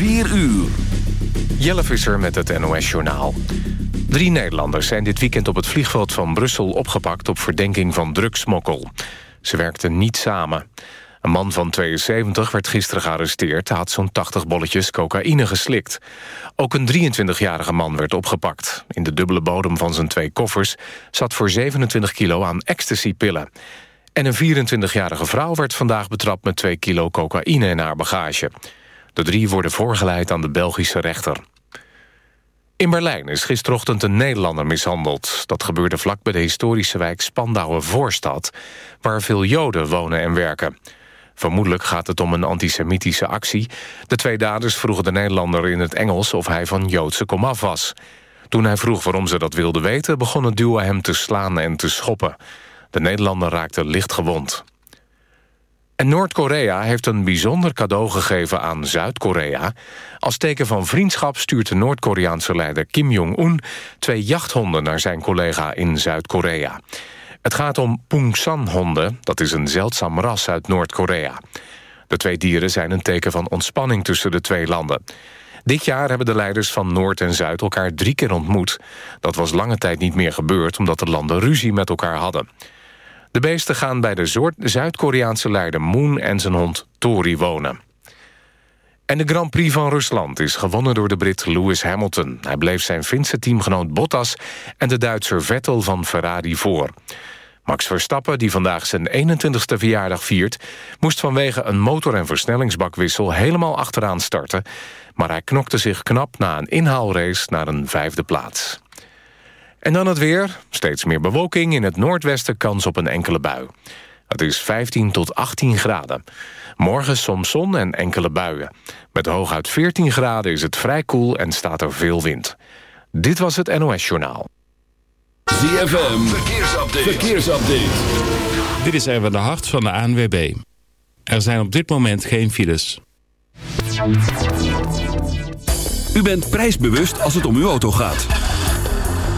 4 uur. Jelle Visser met het NOS-journaal. Drie Nederlanders zijn dit weekend op het vliegveld van Brussel opgepakt... op verdenking van drugsmokkel. Ze werkten niet samen. Een man van 72 werd gisteren gearresteerd. Had zo'n 80 bolletjes cocaïne geslikt. Ook een 23-jarige man werd opgepakt. In de dubbele bodem van zijn twee koffers... zat voor 27 kilo aan ecstasypillen. En een 24-jarige vrouw werd vandaag betrapt... met 2 kilo cocaïne in haar bagage. De drie worden voorgeleid aan de Belgische rechter. In Berlijn is gisterochtend een Nederlander mishandeld. Dat gebeurde vlak bij de historische wijk Spandauer Voorstad... waar veel Joden wonen en werken. Vermoedelijk gaat het om een antisemitische actie. De twee daders vroegen de Nederlander in het Engels... of hij van Joodse komaf was. Toen hij vroeg waarom ze dat wilden weten... begon het duo hem te slaan en te schoppen. De Nederlander raakte licht gewond. En Noord-Korea heeft een bijzonder cadeau gegeven aan Zuid-Korea. Als teken van vriendschap stuurt de Noord-Koreaanse leider Kim Jong-un... twee jachthonden naar zijn collega in Zuid-Korea. Het gaat om Pungsan-honden, dat is een zeldzaam ras uit Noord-Korea. De twee dieren zijn een teken van ontspanning tussen de twee landen. Dit jaar hebben de leiders van Noord en Zuid elkaar drie keer ontmoet. Dat was lange tijd niet meer gebeurd omdat de landen ruzie met elkaar hadden. De beesten gaan bij de Zuid-Koreaanse leider Moon en zijn hond Tori wonen. En de Grand Prix van Rusland is gewonnen door de Brit Lewis Hamilton. Hij bleef zijn Finse teamgenoot Bottas en de Duitser Vettel van Ferrari voor. Max Verstappen, die vandaag zijn 21ste verjaardag viert... moest vanwege een motor- en versnellingsbakwissel helemaal achteraan starten... maar hij knokte zich knap na een inhaalrace naar een vijfde plaats. En dan het weer. Steeds meer bewolking. In het noordwesten kans op een enkele bui. Het is 15 tot 18 graden. Morgen soms zon en enkele buien. Met hooguit 14 graden is het vrij koel en staat er veel wind. Dit was het NOS Journaal. ZFM, verkeersupdate. verkeersupdate. Dit is even de hart van de ANWB. Er zijn op dit moment geen files. U bent prijsbewust als het om uw auto gaat.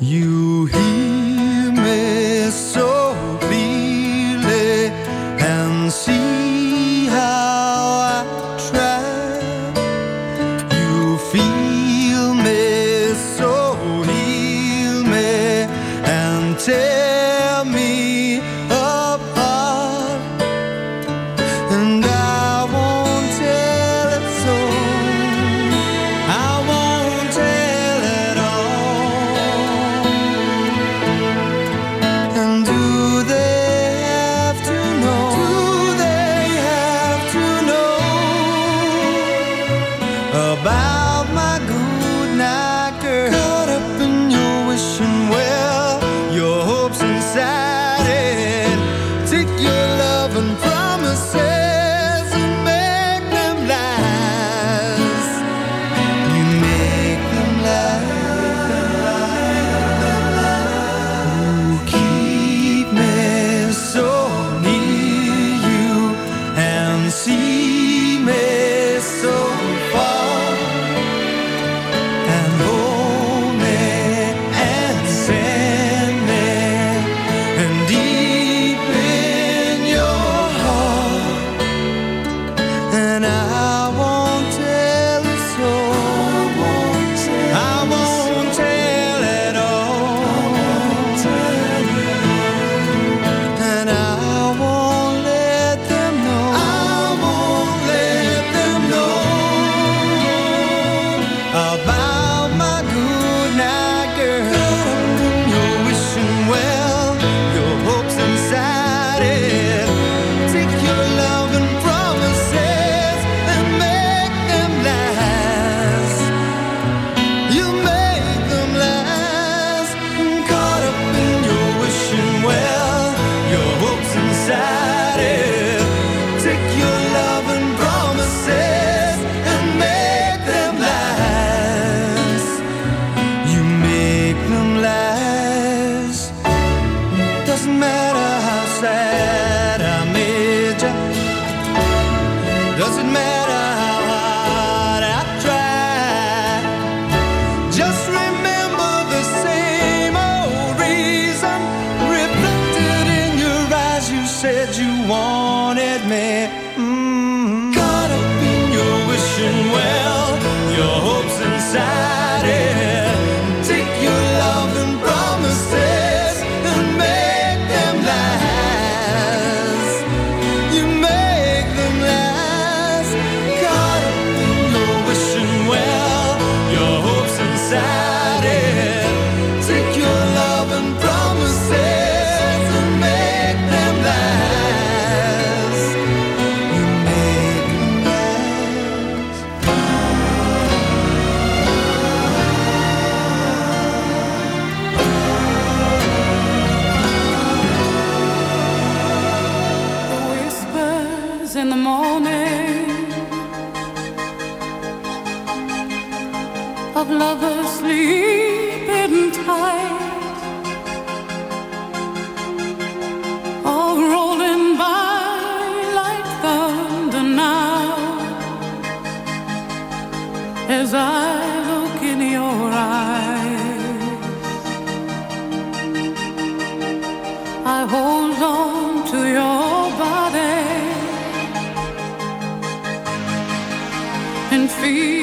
You as I look in your eyes. I hold on to your body and feel.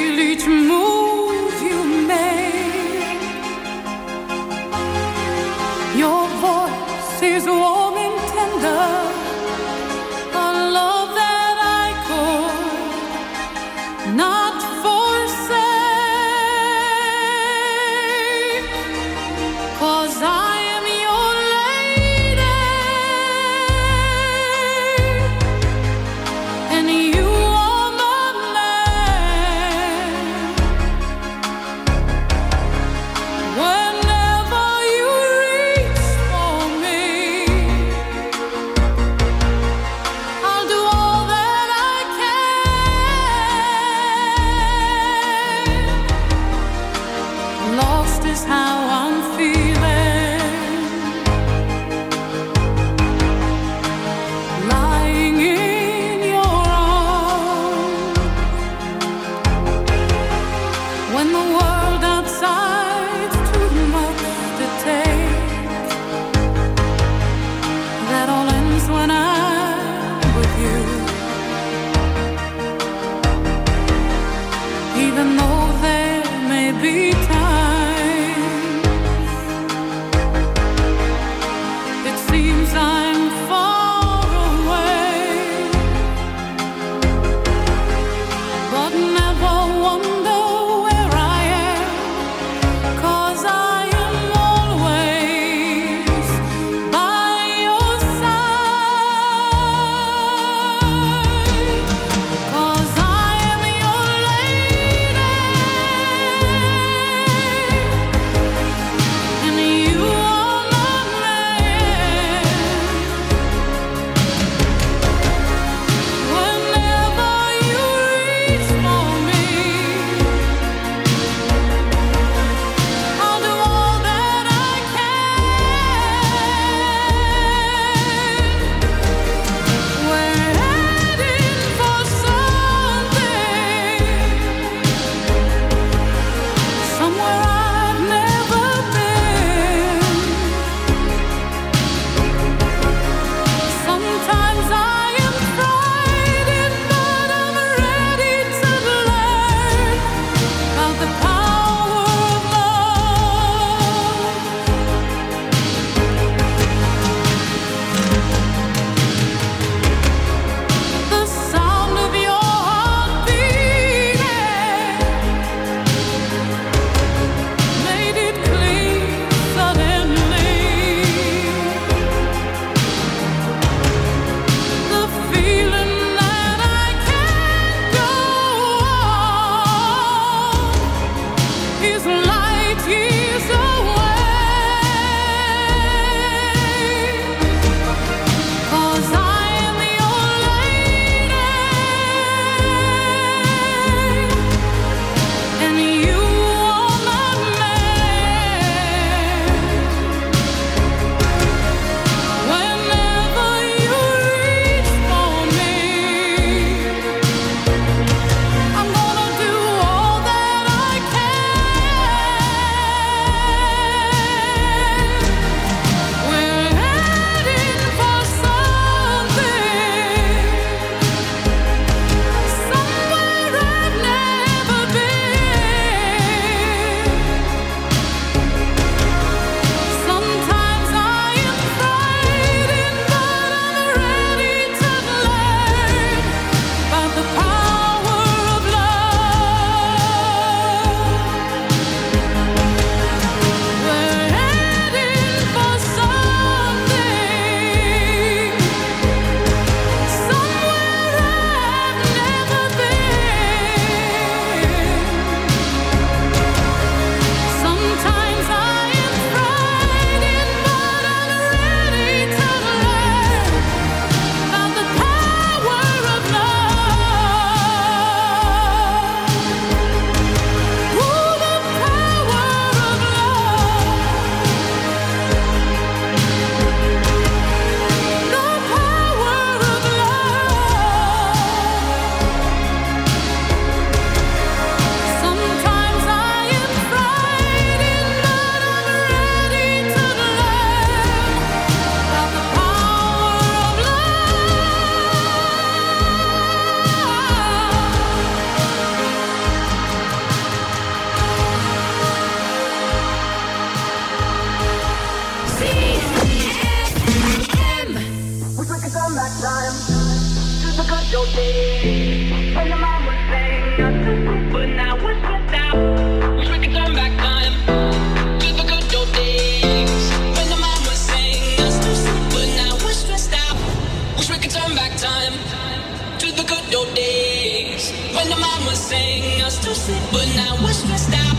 Saying us to sleep, but now we're stressed out.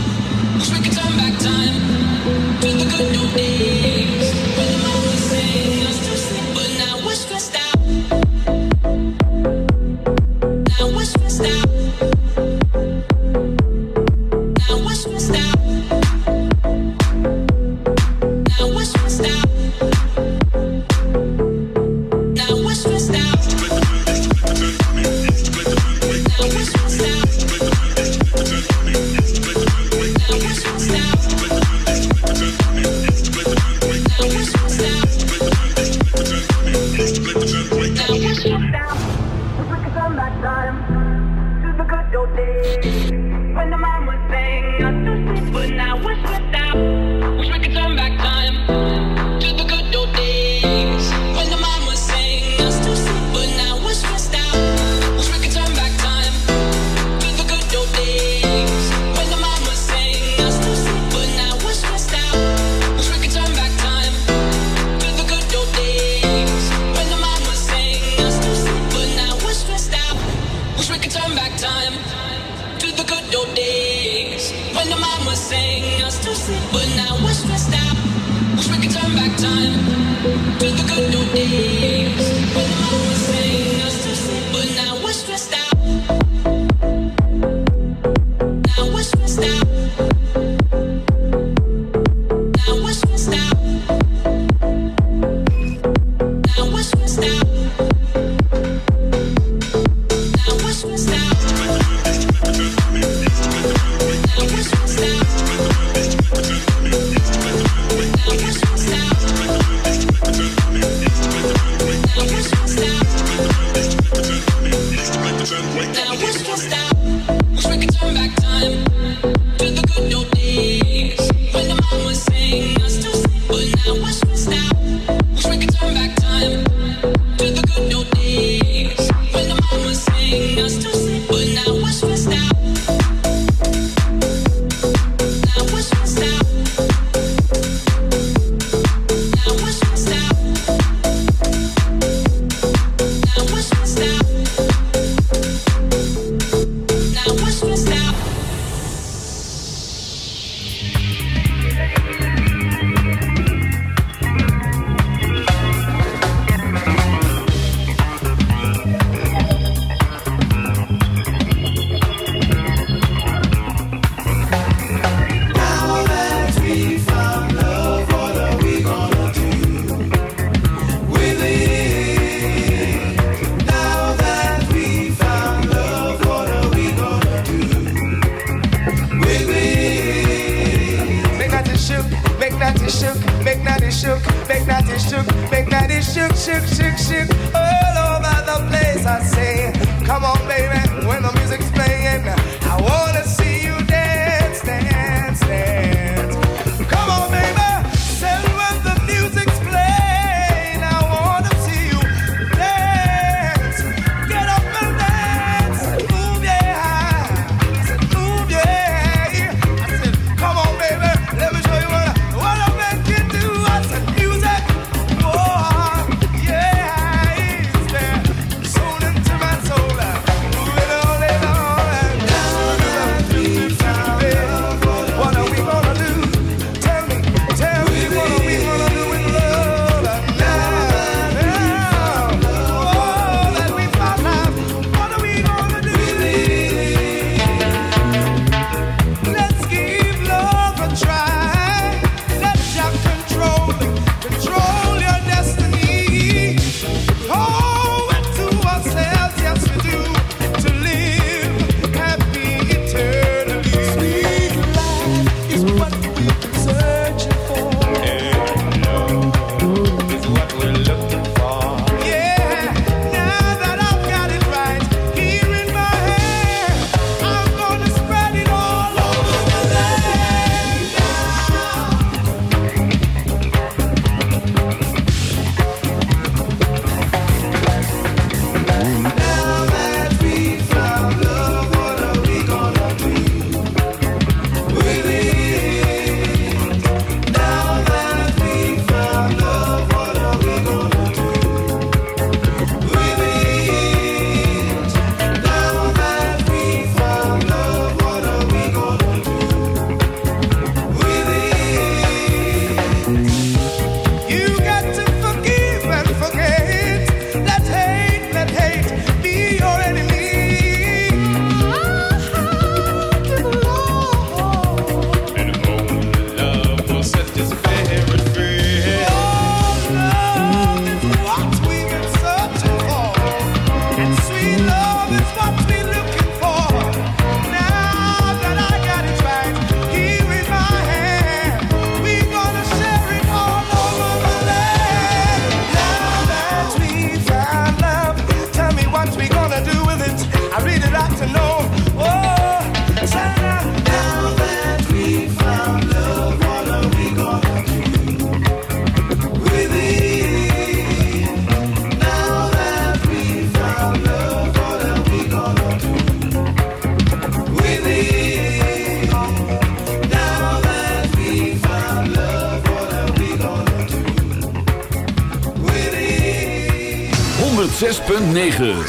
106.9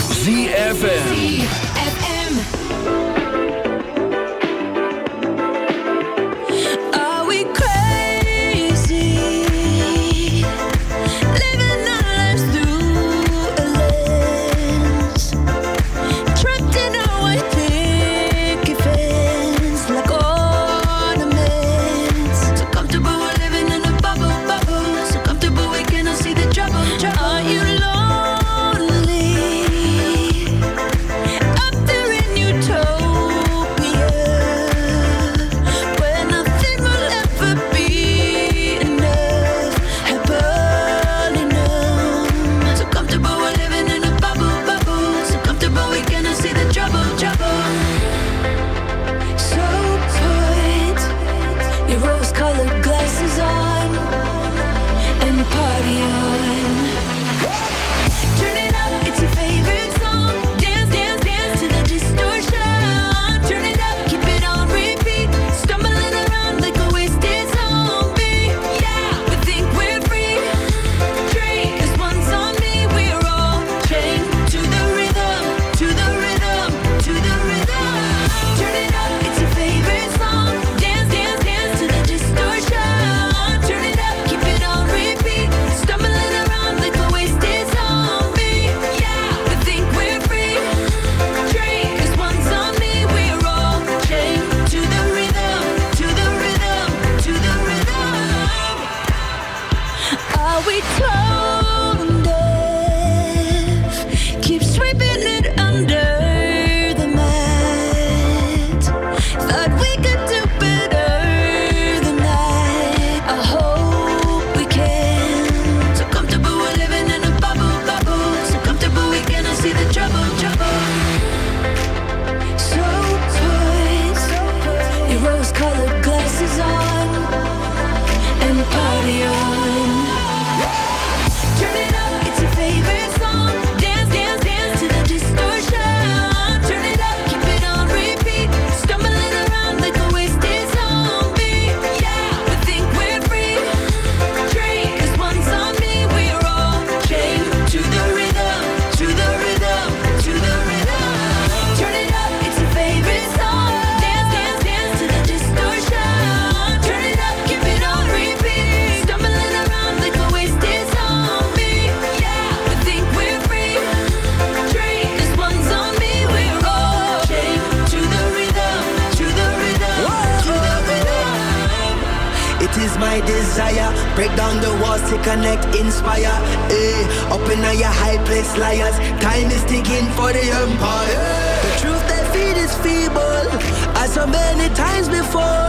As so many times before,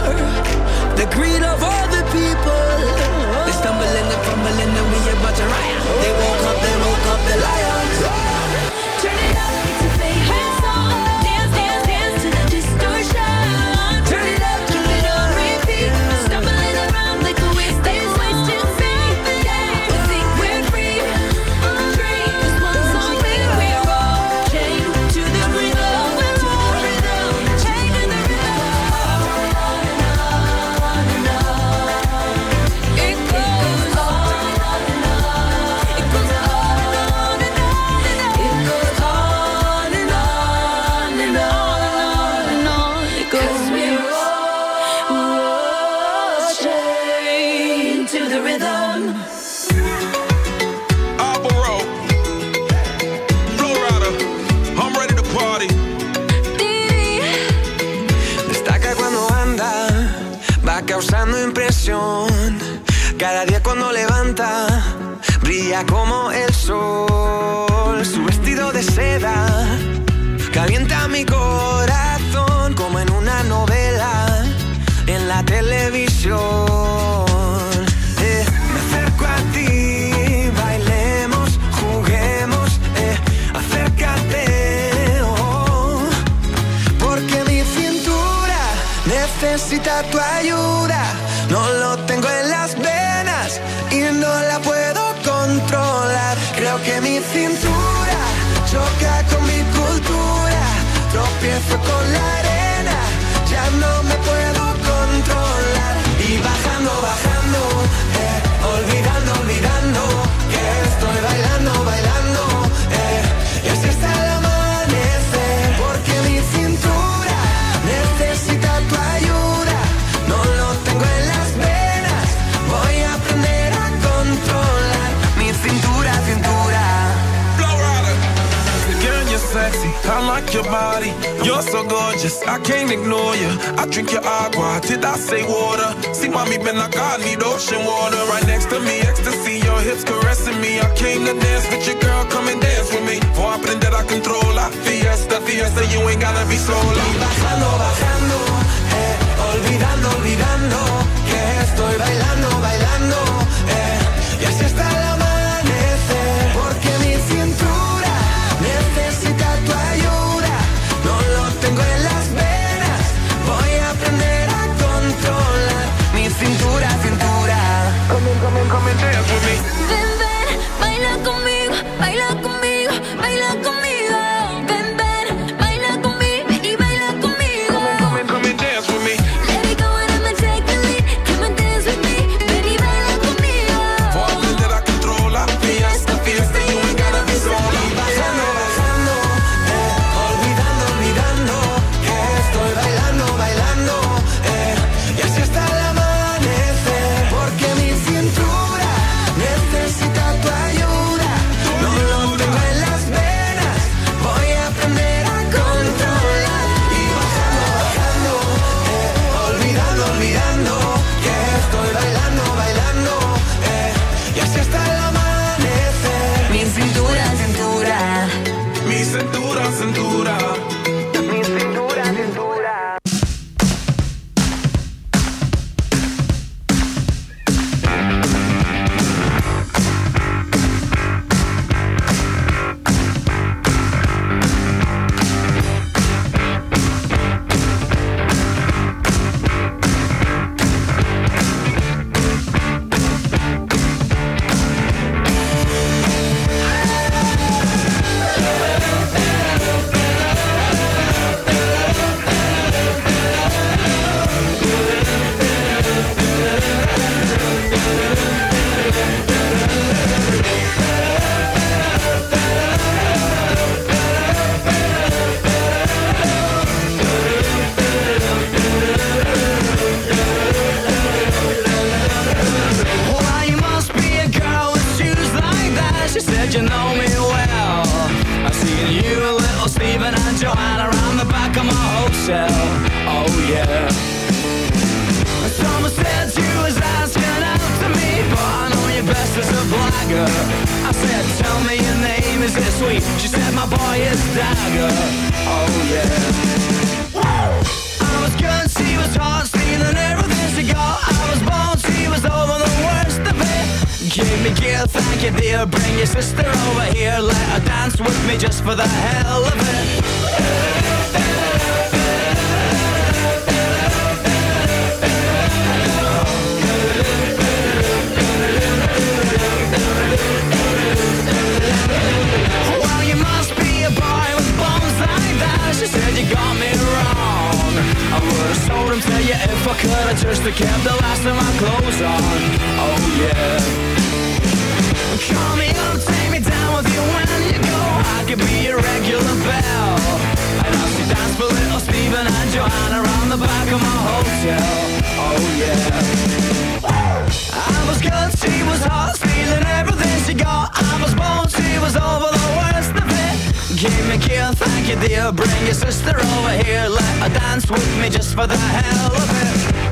the greed of all. chocolate Just I can't ignore you. I drink your agua, did I say water? See, mommy been like I need ocean water. Right next to me, ecstasy, your hips caressing me. I came to dance with your girl, come and dance with me. For a feeling that I control. La Fiesta, fiesta, you ain't gotta be sola. Y bajando, bajando, eh, olvidando, olvidando, que estoy bailando. Call me up, take me down with you when you go. I could be your regular dance for little and Joanna the back of my hotel. Oh yeah. I was good, she was hot, everything she got. I was she was over the worst of it. Give me thank you dear. Bring your sister over here, let her dance with me just for the hell of it.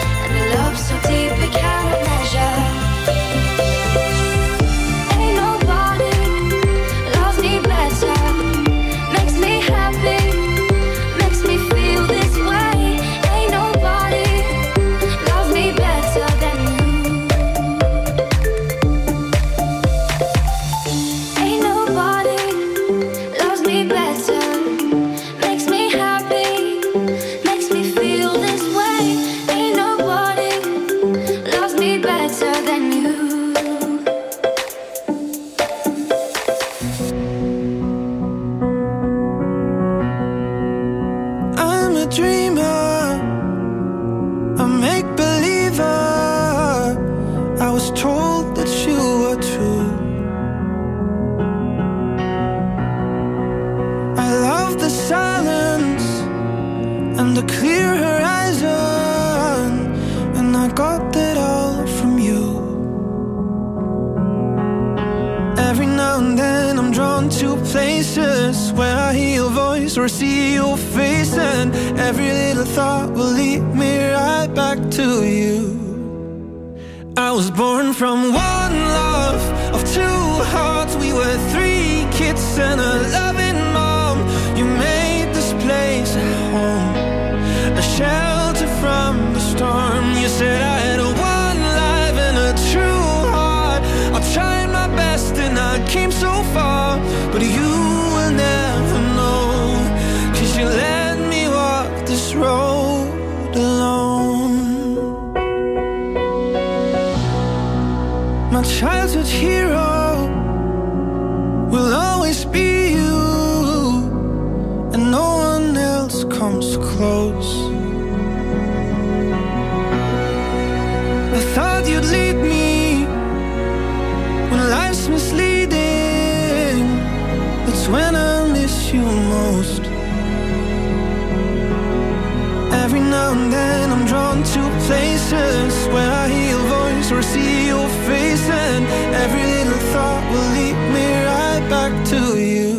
patience When I hear your voice or see your face And every little thought will lead me right back to you.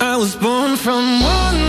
I was born from one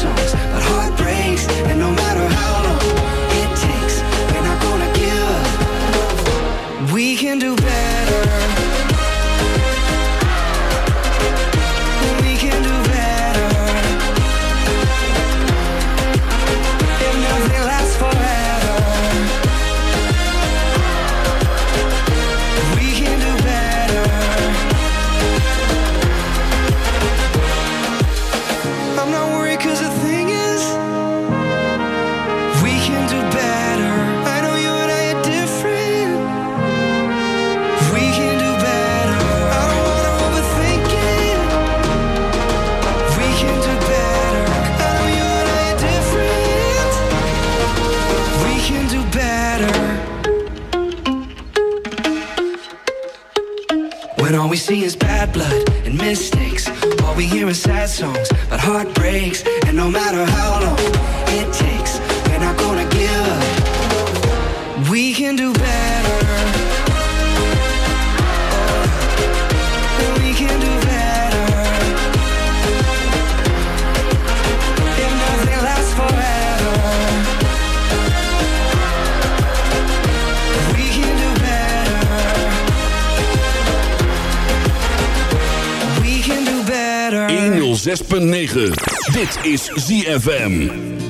songs 106.9. Dit is ZFM.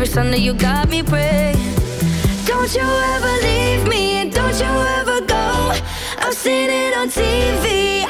Every Sunday, you got me praying. Don't you ever leave me, and don't you ever go. I've seen it on TV,